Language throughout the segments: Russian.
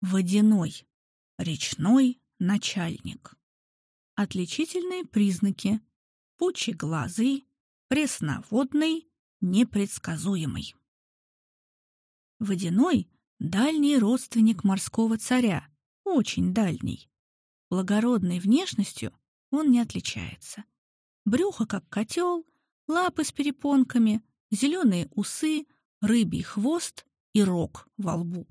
Водяной. Речной начальник. Отличительные признаки. Пучеглазый, пресноводный, непредсказуемый. Водяной — дальний родственник морского царя, очень дальний. Благородной внешностью он не отличается. Брюхо как котел, лапы с перепонками, зеленые усы, рыбий хвост и рог во лбу.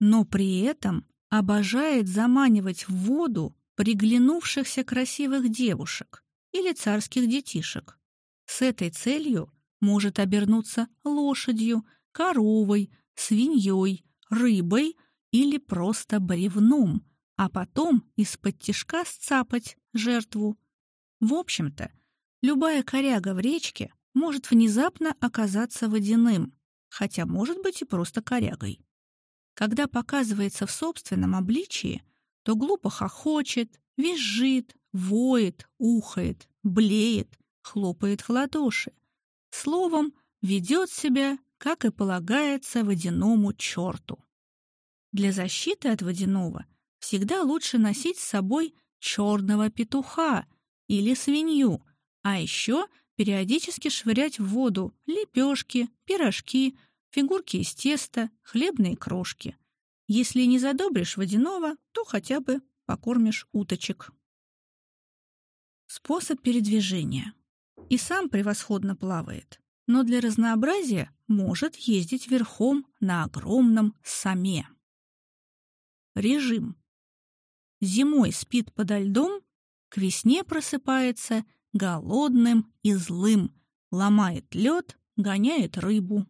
Но при этом обожает заманивать в воду приглянувшихся красивых девушек или царских детишек. С этой целью может обернуться лошадью, коровой, свиньей, рыбой или просто бревном, а потом из-под тишка сцапать жертву. В общем-то, любая коряга в речке может внезапно оказаться водяным, хотя может быть и просто корягой. Когда показывается в собственном обличии, то глупо хохочет, визжит, воет, ухает, блеет, хлопает в ладоши. Словом, ведет себя, как и полагается водяному черту. Для защиты от водяного всегда лучше носить с собой черного петуха или свинью, а еще периодически швырять в воду лепешки, пирожки, фигурки из теста, хлебные крошки. Если не задобришь водяного, то хотя бы покормишь уточек. Способ передвижения. И сам превосходно плавает, но для разнообразия может ездить верхом на огромном саме. Режим. Зимой спит подо льдом, к весне просыпается голодным и злым, ломает лед, гоняет рыбу.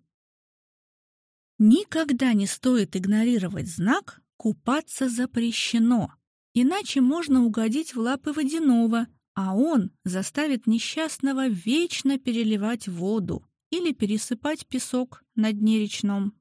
Никогда не стоит игнорировать знак «купаться запрещено», иначе можно угодить в лапы водяного, а он заставит несчастного вечно переливать воду или пересыпать песок на дне речном.